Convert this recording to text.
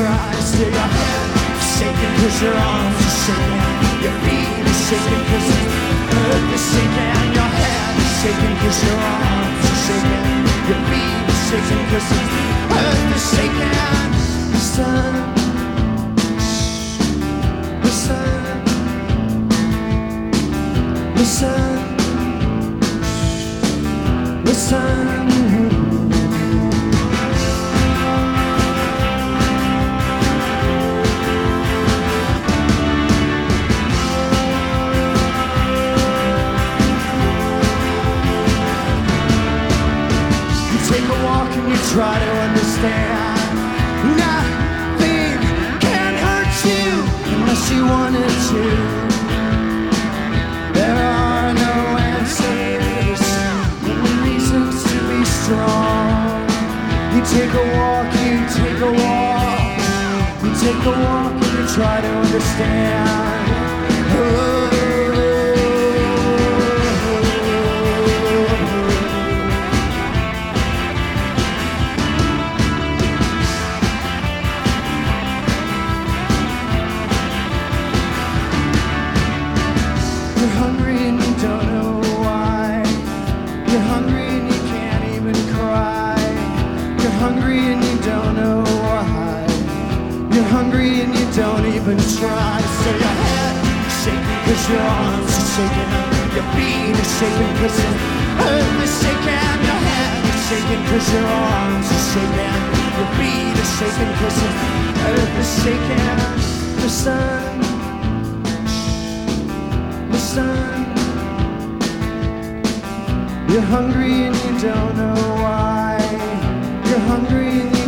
try. Still your head shaking cause your arms are shaking. Your feet are shaking cause the earth is shaking. Your head is shaking cause your arms are shaking. Your feet are shaking cause the earth is shaking. Listen, listen, and you try to understand. Nothing can hurt you unless you wanted to. There are no answers, only reasons to be strong. You take a walk, you take a walk, you take a walk and you try to understand. Even try. So your head is shaking cause your arms are shaking. Your feet are shaking cause your earth is shaking. Your head is shaking cause your arms are shaking. Your feet are shaking cause your earth is shaking. Listen. Listen, you're hungry and you don't know why. You're hungry and you.